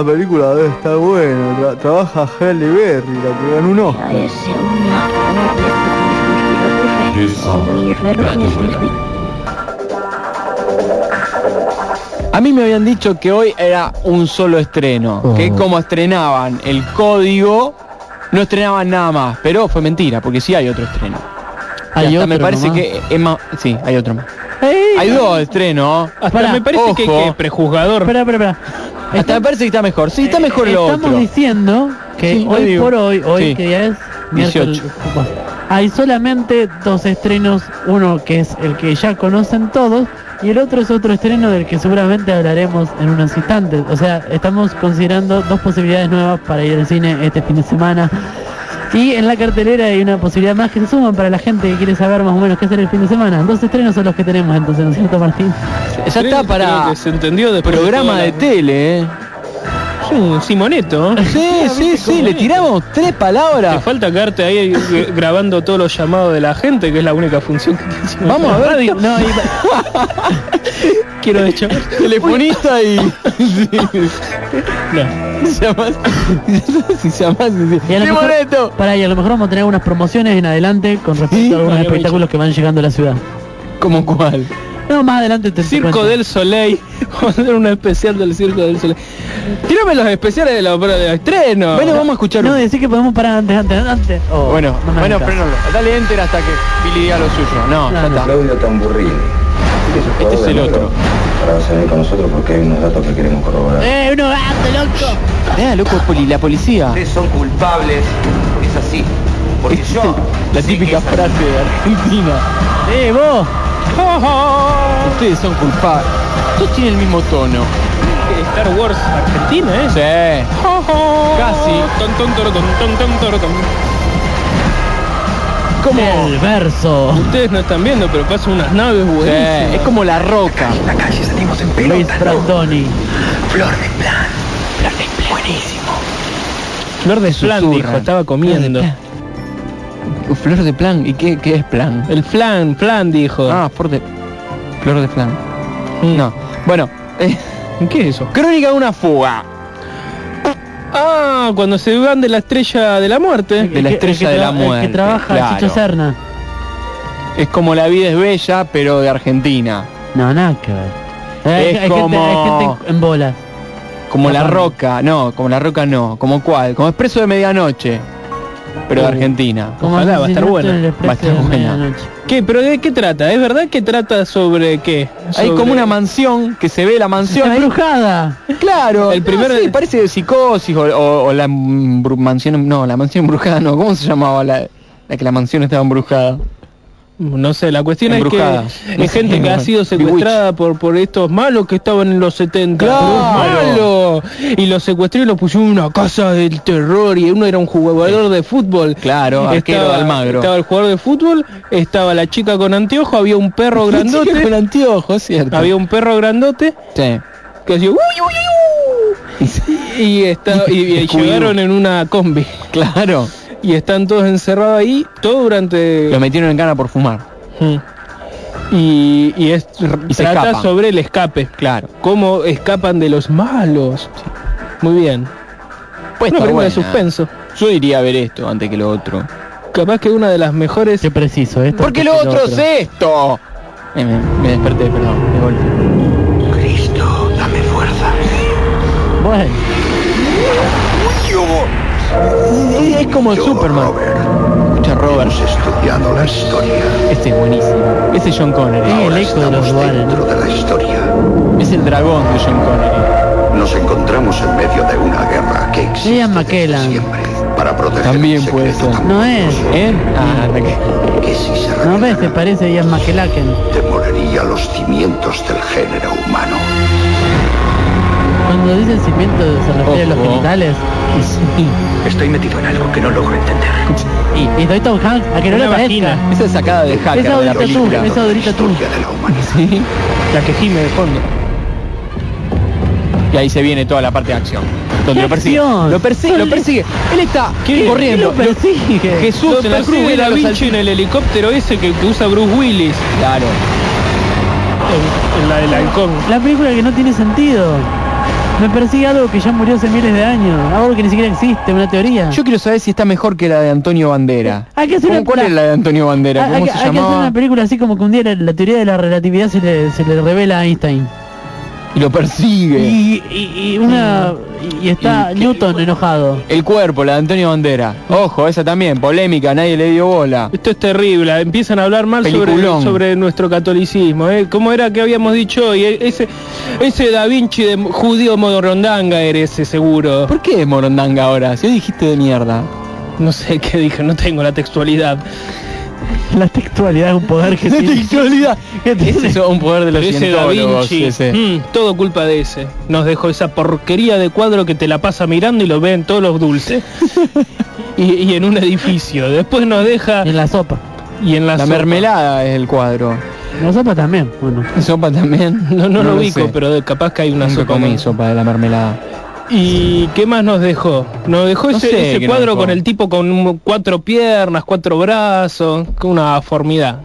Esa película debe estar buena. Tra- trabaja Halle Berry, la que ganó un Oscar. A mí me habían dicho que hoy era un solo estreno, Oh. que como estrenaban el código, no estrenaban nada más, pero fue mentira, porque sí hay otro estreno. Hay hasta me otro parece nomás. que es más, sí, hay otro más. Hay dos estrenos. Hasta Pará. me parece que, Ojo. que prejuzgador. Espera, espera, espera. Hasta me parece que está mejor. Sí, está mejor lo Estamos otro. diciendo que Sí, hoy por hoy, hoy Sí. que día es 18. Miércoles, bueno, hay solamente dos estrenos, uno que es el que ya conocen todos y el otro es otro estreno del que seguramente hablaremos en unos instantes. O sea, estamos considerando dos posibilidades nuevas para ir al cine este fin de semana. Y en la cartelera hay una posibilidad más que se suman para la gente que quiere saber más o menos qué hacer el fin de semana. Dos estrenos son los que tenemos entonces, ¿no es cierto Martín? Ya está para se entendió de programa de la- tele, ¿eh? Es un Simoneto. Sí, [laughs] sí, sí, le tiramos tres Te palabras. falta quedarte ahí eh, grabando todos los llamados de la gente, que es la única función que tiene. Vamos a ver. Radio. No, [laughs] y- Quiero de hecho. Telefonista y... [laughs] Sí. Si se llama... y a lo mejor, Simoneto. para y a lo mejor vamos a tener unas promociones en adelante con respecto Sí, a algunos espectáculos que van llegando a la ciudad. ¿Cómo cuál? No, más adelante te Circo cuento. del Soleil. [laughs] Vamos a hacer un especial del Circo del Soleil. Tírame los especiales de la de estreno. Bueno, vamos a escuchar No, decir que podemos parar antes, antes, antes. Oh, Bueno, bueno, frenalo. Dale enter hasta que Billy diga lo suyo. No, ya está. Claudio Tamburrini. Este es el otro. Ahora vas a venir con nosotros porque hay unos datos que queremos corroborar. ¡Eh, uno gato, loco! Eh, loco, poli, la policía. Ustedes son culpables, es así. Porque yo... La típica frase de Argentina. ¡Eh, vos! [laughs] Ustedes son culpables. Todos tienen el mismo tono. Star Wars Argentina, ¿eh? Sí. [laughs] Casi. Ton, ton, toro, ton, ton, ton, toro, ton. Como... El verso. Ustedes no están viendo, pero pasan unas naves Sí, buenísimas. es como la roca. En la calle salimos en Luis pelota. ¿no? Brandoni. Flor de plan. Flor de plan. Buenísimo. Flor de Susurran. dijo, estaba comiendo. Flor de plan. ¿Y qué, qué es plan? El flan, flan, dijo. Ah, flor de... Flor de flan. Mm. No. Bueno. eh, ¿Qué es eso? crónica de una fuga. Ah, cuando se van de la estrella de la muerte. De la El que- el estrella que de la el muerte, que trabaja claro. Chicho Serna. Es como la vida es bella, pero de Argentina. No, nada que ver. Hay- Es hay, gente, como- hay gente en bolas. Como la Ajá. roca, no, como la roca no. ¿Como cuál? Como expreso de medianoche. Pero de. Argentina. Como Ojalá, va a estar buena. Va a estar buena. ¿Qué? ¿Pero de qué trata? ¿Es verdad que trata sobre qué? Hay como una mansión que se ve la mansión. Embrujada. Claro, El el primer- primer sí, parece de psicosis o, o- o la mansión, no, la mansión embrujada, no, ¿cómo se llamaba la, la que la mansión estaba embrujada? No sé, la cuestión Embrujada. es que es gente que ha sido secuestrada por por estos malos que estaban en los 70. Claro. ¡Malos! Y los secuestró y los pusieron en una casa del terror y uno era un jugador de fútbol. Claro, arquero de Almagro. Estaba el jugador de fútbol, estaba la chica con anteojo, había un perro [laughs] grandote. Con anteojos, cierto. Había un perro grandote Sí. que hacía uy, uy, uy, uy. [laughs] y, y- y Scooby-Doo. llegaron en una combi Claro. Y están todos encerrados ahí todo durante Lo metieron en cana por fumar. Mm. y, y es Y se trata escapan. sobre el escape Claro. cómo escapan de los malos muy bien Pues una película de suspenso Yo iría a ver esto antes que lo otro. capaz que una de las mejores Qué preciso, esto. Porque lo otro es esto. Eh, me, me desperté, perdón, de golpe. Cristo, dame fuerza. Bueno, Es, como el Yo, Superman. Robert, Escucha, Robert. hemos estudiado la historia. Este es buenísimo. Ese es John Connery. es el Ahora eco de los dentro de la historia. Es el dragón de John Connery. Nos encontramos en medio de una guerra que existe Ian desde McKellen. siempre para proteger También puede ser. No es. ¿Eh? Ah, que... que si se No ves, te parece Ian McKellen. demolería los cimientos del género humano. Cuando dice cimiento se refiere a los genitales. Estoy metido en algo que no logro entender. Y, y doy Tom Hanks a que no le parezca. Esa es sacada de hacker Esa de la tú, película. esa ahorita tú. De la humanidad. Sí. la que gime de fondo Y ahí se viene toda la parte de acción. Donde ¿Qué lo persigue. acción? Lo persigue, lo persigue. Él está corriendo. ¿Quién lo persigue? Jesús Lo en la cruz persigue viene a Da los Vinci en el helicóptero ese que, que usa Bruce Willis Claro. en, en la del halcón La película que no tiene sentido. Me persigue algo que ya murió hace miles de años. Algo que ni siquiera existe, una teoría. Yo quiero saber si está mejor que la de Antonio Bandera. Hay que hacer ¿Cómo- una- ¿Cuál es la de Antonio Bandera? ¿Cómo hay- se hay que hacer una película así como que un día la, la teoría de la relatividad se le, se le revela a Einstein. Y lo persigue. Y, y- y una y, y está Y- Newton enojado. El cuerpo, la de Antonio Bandera. Ojo, esa también, polémica, nadie le dio bola. Esto es terrible, empiezan a hablar mal sobre, sobre nuestro catolicismo. ¿eh? ¿Cómo era que habíamos dicho hoy? E- Ese, ese Da Vinci de judío morondanga eres ese seguro. ¿Por qué Morondanga ahora? Si dijiste de mierda. No sé [laughs] qué dije, no tengo la textualidad. La textualidad es un poder que La tiene. textualidad. Ese es un poder de los ese Da. Vinci, ese. mm, todo culpa de ese. Nos dejó esa porquería de cuadro que te la pasa mirando y lo ve en todos los dulces. [laughs] y, y en un edificio. Después nos deja... En la sopa. Y en la, La sopa. mermelada es el cuadro. La sopa también, bueno. Sopa también. No, no, lo ubico, sé. pero de- capaz que hay una Nunca sopa. comí sopa de la mermelada. ¿Y qué más nos dejó? Nos dejó No ese, cuadro dejó. con el tipo con cuatro piernas, cuatro brazos, con una formidad.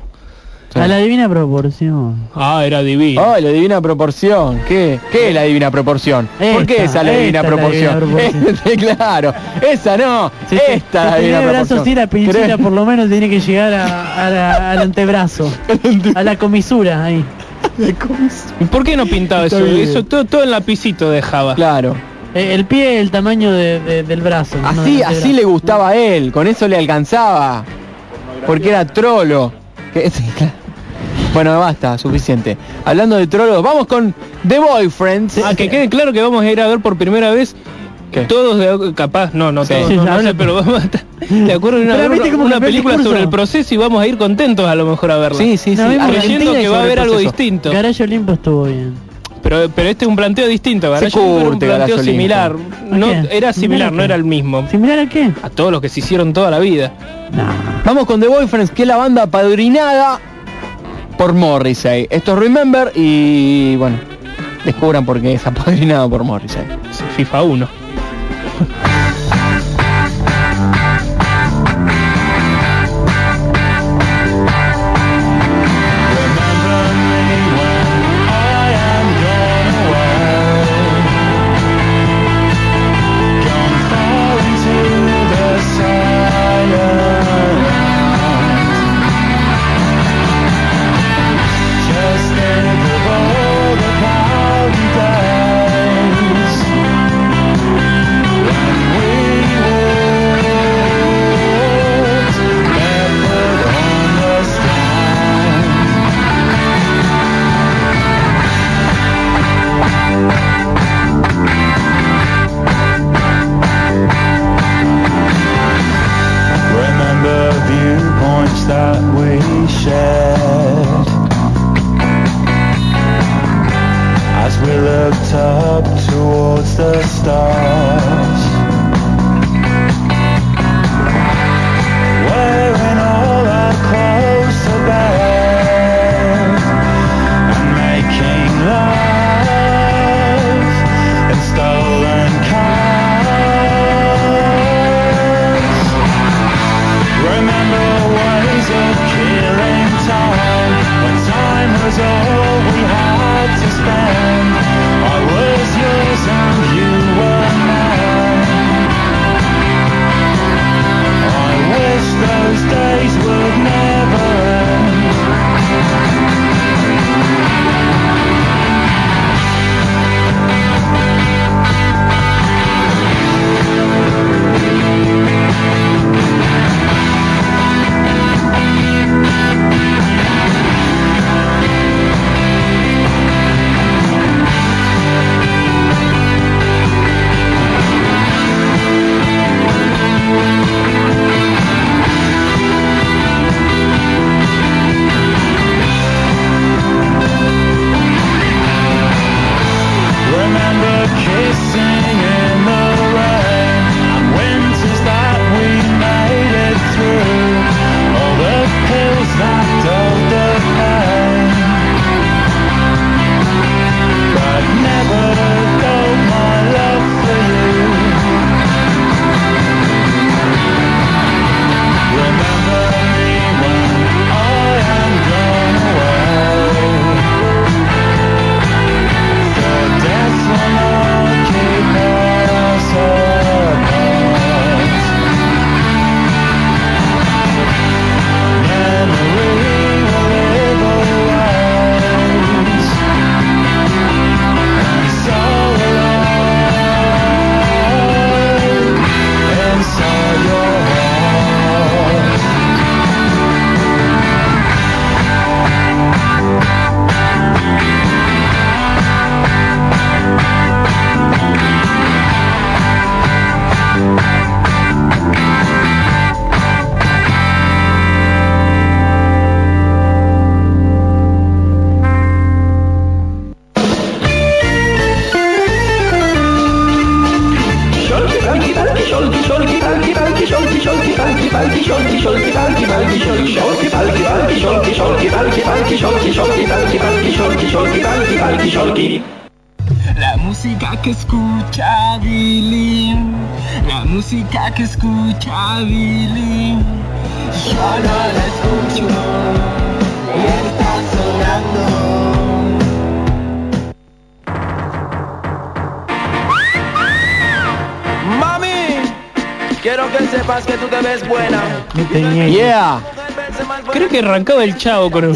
A la divina proporción. Ah, era divino. Oh, la divina proporción. ¿Qué? ¿Qué es la divina proporción? ¿Por qué Esta, esa es la divina esta la proporción? divina proporción. [laughs] Claro. Esa no. Si esta si la divina proporción. y la pinchita por lo menos tiene que llegar a- a la- al antebrazo. a la comisura ahí. [laughs] ¿Y por qué no pintaba eso? Eso todo, todo en lapicito dejaba. Claro. Eh, el pie el tamaño de- de- del brazo. no Así, del así antebrazo. le gustaba a él. Con eso le alcanzaba. Porque era trolo. Que- [laughs] sí, claro. Bueno, basta, suficiente. Hablando de trolos, vamos con The Boyfriends. Ah, que quede claro que vamos a ir a ver por primera vez ¿Qué? todos de capaz, no, no Sí. todos, Sí, no, no sé, pero vamos a ¿Te acuerdas de una, [laughs] Pero viste cómo una película discurso. sobre el proceso y vamos a ir contentos a lo mejor a verla? Sí, sí, sí. No, Creyendo que va a haber algo distinto. Garayo estuvo bien. Pero, pero este es un planteo distinto, Garayo Se era un curte, planteo similar. No, era ¿Similar no era el mismo. ¿Similar a qué? A todos los que se hicieron toda la vida. Vamos con The Boyfriends, que es la banda padrinada por Morrissey. Esto es Remember y bueno, descubran por qué es apadrinado por Morrissey. FIFA 1. Que escucha Billy, yo no la escucho y está sonando. Mami, quiero que sepas que tú te ves buena. Yeah. Creo que arrancaba el chavo con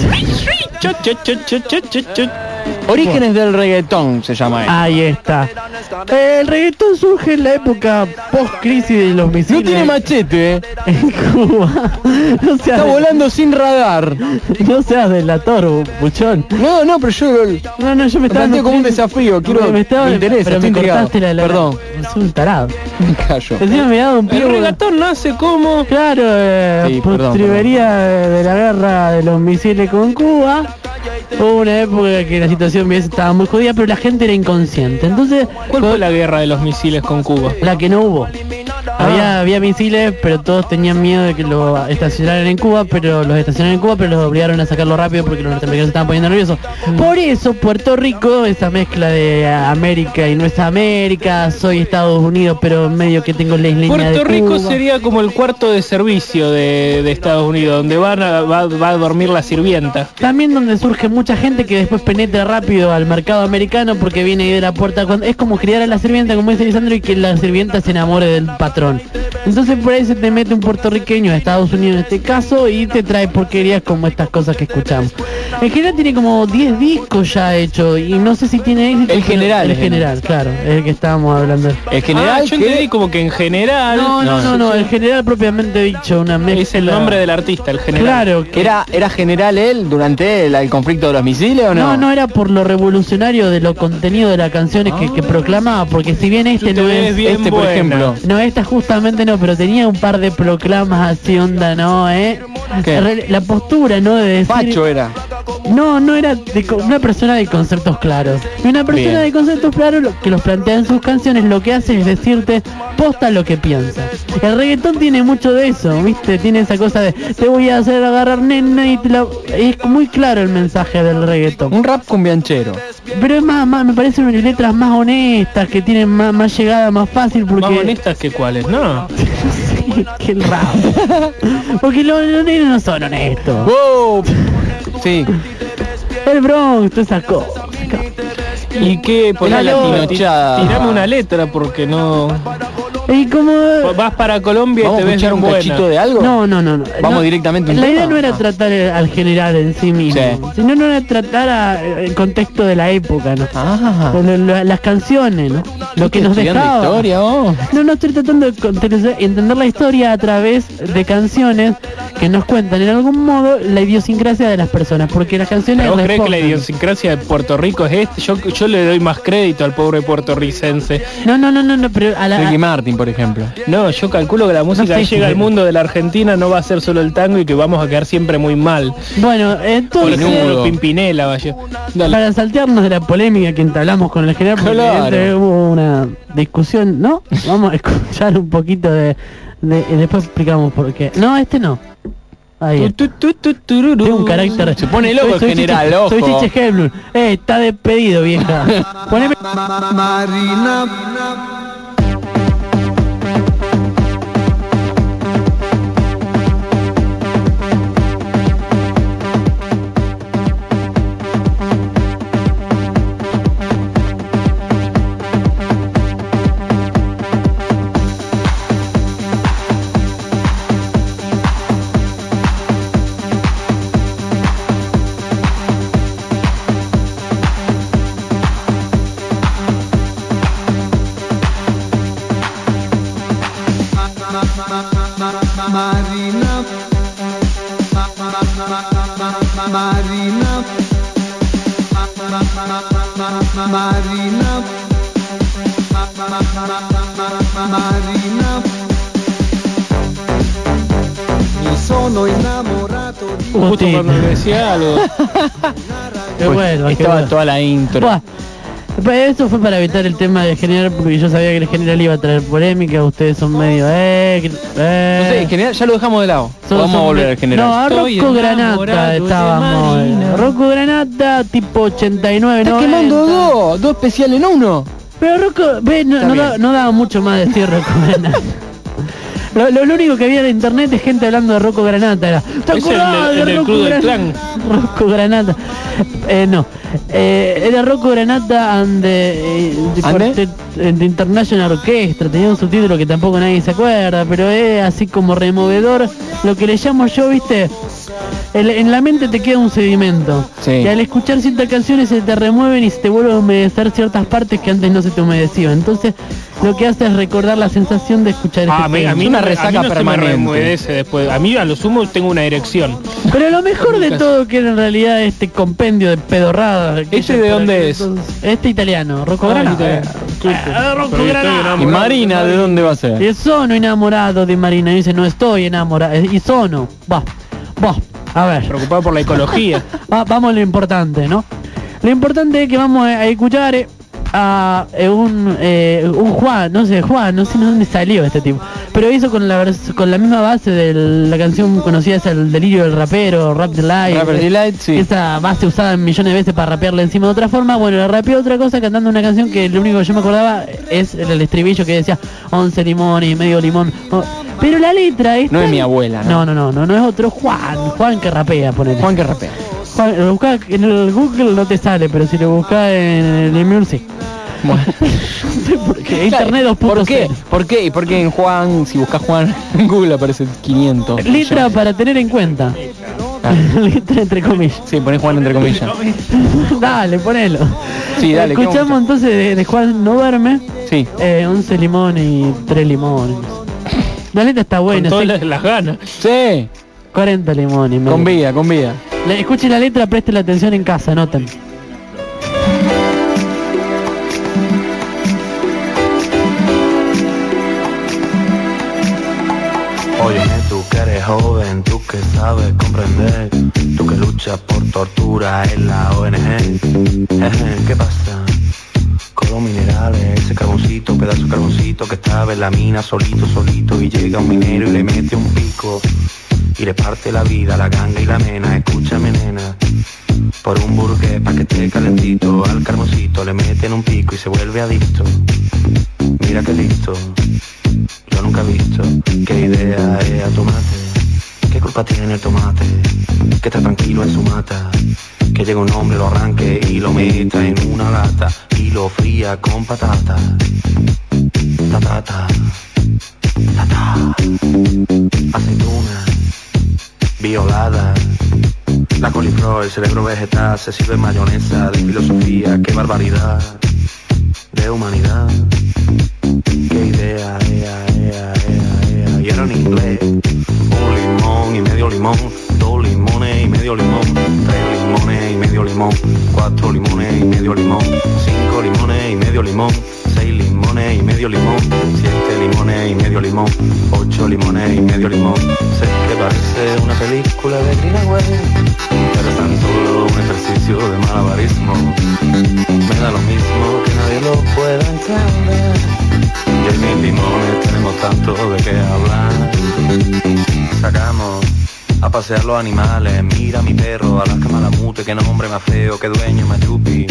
chot. Orígenes del reggaetón se llama él. Ahí está. El reggaetón surge en la época post-crisis de los misiles. No tiene machete, eh. [laughs] En Cuba. No Está volando sin radar. no seas delator, buchón. No, no, pero yo lo No, no, yo me estaba... planteo como un desafío. Quiero, me, me, estaba, interesa, pero me cortaste la, la Perdón, Es un tarado. me callo. Encima me un. El reggaetón nace como... Claro, eh, Sí, perdón, de la guerra de los misiles con Cuba. Hubo una época que la situación estaba muy jodida, pero la gente era inconsciente. Entonces, ¿Cuál fue la guerra de los misiles con Cuba? la que no hubo. Había, había misiles, pero todos tenían miedo de que lo estacionaran en Cuba, pero los estacionaron en Cuba, pero los obligaron a sacarlo rápido porque los norteamericanos estaban poniendo nerviosos. Mm. Por eso Puerto Rico, esa mezcla de América y no es América, soy Estados Unidos, pero medio que tengo la isleña Puerto de Rico Cuba. sería como el cuarto de servicio de, de Estados Unidos, donde van a- va, va a dormir la sirvienta. También donde surge mucha gente que después penetra rápido al mercado americano porque viene ahí de la puerta. Es como criar a la sirvienta, como dice Lisandro, y que la sirvienta se enamore del patrón. Megatron. Entonces por ahí se te mete un puertorriqueño de Estados Unidos en este caso y te trae porquerías como estas cosas que escuchamos. En general tiene como 10 discos ya hechos y no sé si tiene éxito. El general El el- general, claro, es el que estábamos hablando. El general Ah, yo que- entendí como que en general... No, no, no, no, el general propiamente dicho, una mezcla. Es el nombre del artista, el general. Claro, que ¿Era, ¿Era general él durante el, el conflicto de los misiles o no? No, no era por lo revolucionario de lo contenido de las canciones que, que proclamaba, porque si bien este te no es... bien este, por buena. ejemplo. No, esta justamente no, pero tenía un par de proclamas así onda, ¿no? ¿Eh? ¿Qué? La postura, ¿no? De decir... Facho era. No, no era de una persona de conceptos claros. Y una persona Bien. de conceptos claros lo, que los plantea en sus canciones lo que hace es decirte posta lo que piensa. El reggaetón tiene mucho de eso, ¿viste? Tiene esa cosa de te voy a hacer agarrar nena y te la... Es muy claro el mensaje del reggaetón. Un rap cumbianchero. Pero es más, más me parecen unas letras más honestas, que tienen más, más llegada, más fácil porque... Más honestas que cuáles, ¿no? Sí, que el rap. porque los, los negros no son honestos. ¡Wow! Sí. El Bronx, todas esas cosas. ¿Y qué? Poné latinochada. Tirame una letra porque no... Y como... Vas para Colombia y ¿Vamos te a ves un buena. cachito de algo? No, no, no, no. Vamos No, directamente La idea no era tratar el- al general en sí mismo, Sí. sino no era tratar a- el contexto de la época, ¿no? Ah. Lo- lo- las canciones, ¿no? Lo que nos dejaba. historia, oh. No, no estoy tratando de entender la historia a través de canciones que nos cuentan en algún modo la idiosincrasia de las personas, porque las canciones ¿Pero ¿Vos crees que la idiosincrasia de Puerto Rico es este? Yo, yo le doy más crédito al pobre puertorricense. No, no, no, no, no, pero a la Ricky Martin, por ejemplo. No, yo calculo que la música sé, que llega al mundo de la Argentina no va a ser solo el tango y que vamos a quedar siempre muy mal. bueno, Por entonces ejemplo, Pimpinela, vaya. Dale. para saltearnos de la polémica que entablamos con el general, Claro. entre hubo una discusión, ¿no? Vamos a escuchar un poquito de, de- y después explicamos por qué. No, este no. Ahí. Tu, tu, tu. Tiene un carácter. Se pone loco el Soy general, Chiche- Soy. Chiche. Eh, está despedido, vieja. [laughs] Poneme. Marina. Justo cuando le decía algo. [laughs] Qué bueno, Estaba bueno. toda la intro. Buah. Pues Eso fue para evitar el tema de general, porque yo sabía que el general iba a traer polémica, ustedes son medio... Eh, eh. No sé, en general ya lo dejamos de lado. Vamos a volver al general. No, a Rocco Granata de estábamos. Eh. Rocco Granata tipo 89, Está 90. quemando dos, dos especiales en uno. Pero Rocco, ve, no, no, da- no daba mucho más decir Rocco Granata. [laughs] Lo, lo- lo único que había en internet es gente hablando de Rocco Granata. Era, ¿Te acordás de- Rocco Club del Granata? [laughs] Rocco Granata. Eh, no. Eh, era Rocco Granata and the, eh, the the International Orchestra. Tenía un subtítulo que tampoco nadie se acuerda, pero es así como removedor. Lo que le llamo yo, viste, en, en la mente te queda un sedimento. Sí. Y al escuchar ciertas canciones se te remueven y se te vuelven a humedecer ciertas partes que antes no se te humedecían. Entonces, lo que hace es recordar la sensación de escuchar Ah, a tema. a mí una me- a mí resaca se me permanente. remuedece después. A mí a lo sumo tengo una erección. Pero lo mejor de todo que era en realidad este compendio de pedorrada. que ¿Este de dónde es? entonces- Este italiano, Rocco Ah, italiano. Ah, Rocco ¿Y Marina de dónde va a ser? Y sono enamorado de Marina. Dice, no estoy enamorado. Y sono. Va, va. A ver. Preocupado por la ecología. [laughs] Va- vamos a lo importante, ¿no? Lo importante es que vamos a, a escuchar eh, a eh, un, eh, un Juan, no sé, Juan, no sé de dónde salió este tipo, pero hizo con la con la misma base de la canción conocida, es el delirio del rapero, Rap Delight, Rapper Delight, sí. esa base usada millones de veces para rapearla encima de otra forma, bueno, le rapeó otra cosa cantando una canción que lo único que yo me acordaba es el estribillo que decía 11 limones y medio limón, Oh, pero la letra es No es mi abuela, ¿no? no, no, no, no, no es otro Juan, Juan que rapea, ponele. Juan que rapea. Juan, lo buscás en el Google no te sale, pero si lo buscas en el Music. Bueno. [laughs] no sé por qué. Internet 2.0. ¿Por qué? ¿Por qué? ¿Y por qué en Juan, si buscas Juan en Google aparece 500? Letra para tener en cuenta. Ah. [laughs] Letra entre comillas. Sí, pones Juan entre comillas. [laughs] dale, ponelo. Sí, dale, ¿qué Escuchamos entonces de, de Juan No Duerme. Sí. Eh, 11 limones y 3 limones. La letra está buena. con sí. todas las, las ganas. Sí. 40 limones. Con vida, con vida. Le- Escuche la letra, preste la atención en casa, anoten. Óyeme, tú que eres joven, tú que sabes comprender, tú que luchas por tortura en la ONG. ¿Qué pasa? Con los minerales, ese carboncito, pedazo de carboncito que estaba en la mina solito, solito, y llega un minero y le mete un pico y le parte la vida la ganga y la mena. Escúchame, nena. Por un burgués pa' que esté calentito, al carboncito le meten un pico y se vuelve adicto. Mira que listo. Yo nunca he visto qué idea es a tomate. ¿Qué culpa tiene el tomate? Que está tranquilo en su mata. Que llega un hombre, lo arranque y lo meta en una lata. Y lo fría con patata. Tatata. Tata. Aceituna. Violada. La coliflor, el cerebro vegetal se sirve mayonesa de filosofía. Qué barbaridad. De humanidad. Qué idea, ea, ea, ea, ea. Y era en inglés. Un limón y medio limón. Dos limones y medio limón. Tres limones y medio limón. Cuatro limones y medio limón. Cinco limones y medio limón. Seis limones y medio limón. Siete limones y medio limón. Ocho limones y medio limón. Sé que parece una película de Greenaway. Pero es tan solo un ejercicio de malabarismo. Me da lo mismo que nadie lo pueda entender. Y en mis limones tenemos tanto de qué hablar. Sacamos a pasear los animales. Mira mi perro, Alaska Malamute, que nombre más feo, que dueño más chupi.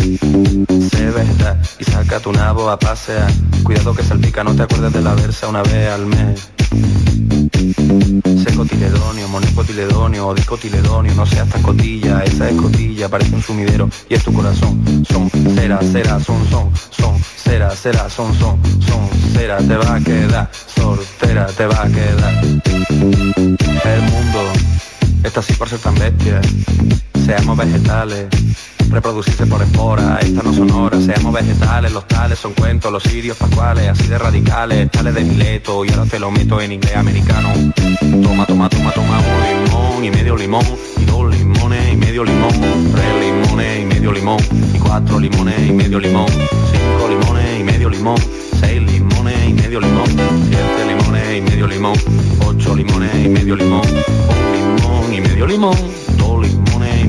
Vegeta y saca tu nabo a pasear. Cuidado que salpica, no te acuerdes de la versa una vez al mes. Secotiledonio, monecotiledonio, discotiledonio, no seas tan cotilla, esa escotilla parece un sumidero y es tu corazón. Son, cera, cera, son, son, son, cera, cera, son, son, son, cera, te va a quedar, soltera, te va a quedar. El mundo está así por ser tan bestia, seamos vegetales. Reproducirse por esporas, estas no son horas, seamos vegetales, los tales son cuentos, los sirios pascuales, así de radicales, tales de Mileto, y ahora te lo meto en inglés americano. Toma, toma, toma, toma un limón y medio limón, y dos limones y medio limón, tres limones y medio limón, y cuatro limones y medio limón, cinco limones y medio limón, seis limones y medio limón, siete limones y medio limón, ocho limones y medio limón, un limón y medio limón, dos limones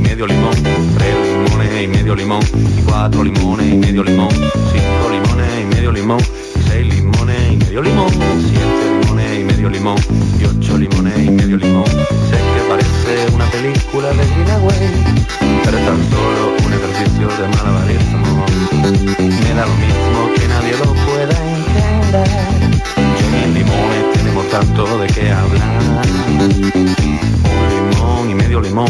medio limón, tres limones y medio limón, y cuatro limones y medio limón, cinco limones y medio limón, y seis limones y medio limón, siete limones y medio limón, y ocho limones y medio limón. Sé que parece una película de Greenaway, pero es tan solo un ejercicio de malabarismo. Me da lo mismo que nadie lo pueda entender. Yo limones tenemos tanto de qué hablar. Un limón y medio limón,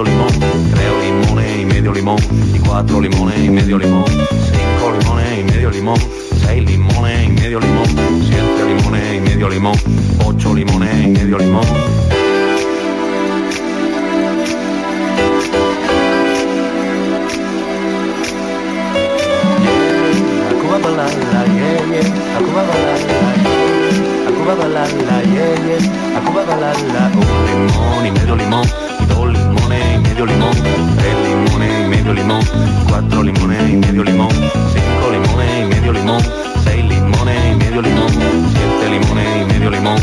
medio limón, tres limones y medio limón, y cuatro limones y medio limón, cinco limones y medio limón, seis limones y medio limón, siete limones y medio limón, ocho limones y medio limón. Akuba balala, yeah, yeah. Akuba balala. Un limón y medio limón, limones y medio limón, tres limones y medio limón, cuatro limones y medio limón, cinco limones y medio limón, seis limones y medio limón, siete limones y medio limón,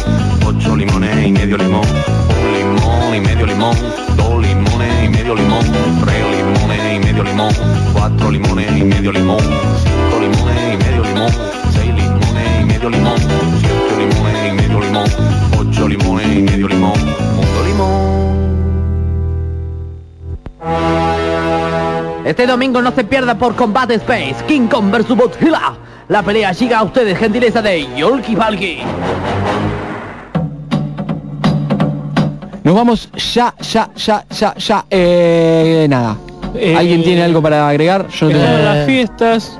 ocho limones y medio limón, un limón y medio limón, dos limones y medio limón, tres limones y medio limón, cuatro limones y medio limón, cinco limones y medio limón, Este domingo no se pierda por Combat Space, King Kong vs Godzilla. La pelea llega a ustedes, gentileza de Yolki Palki. Nos vamos ya, ya, ya, ya, ya. Eh, nada. Eh, ¿Alguien tiene algo para agregar? Yo no tengo las fiestas,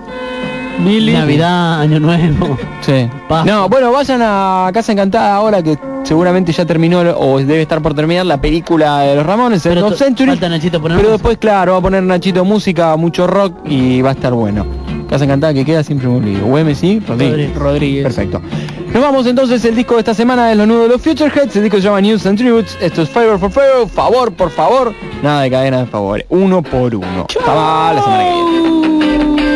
Billy. Navidad, Año Nuevo. Sí. No, bueno, vayan a Casa Encantada ahora que seguramente ya terminó o debe estar por terminar la película de los Ramones, el Pero No Century. falta Nachito poner pero después, claro, va a poner Nachito música, mucho rock y va a estar bueno. Casa Encantada que queda siempre me olvido. UM sí, Rodríguez. Rodríguez. Perfecto. Nos vamos entonces, el disco de esta semana es Los Nudos de los Futureheads, el disco se llama News and Tributes, esto es Favor for Favor, favor por favor, nada de cadena de favores, uno por uno. Hasta la semana que viene.